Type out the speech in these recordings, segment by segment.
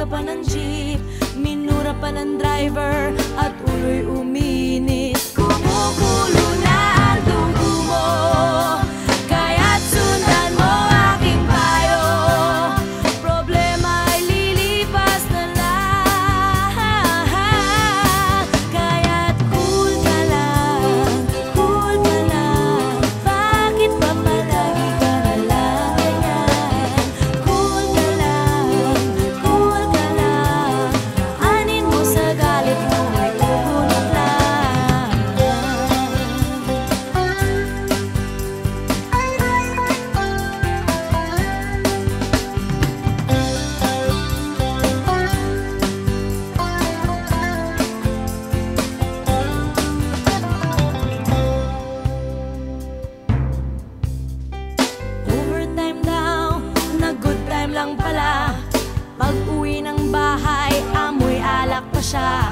ka pa ng jeep. Minura pa ng driver At ulo'y uminit. deixar.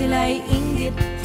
sila ay inggit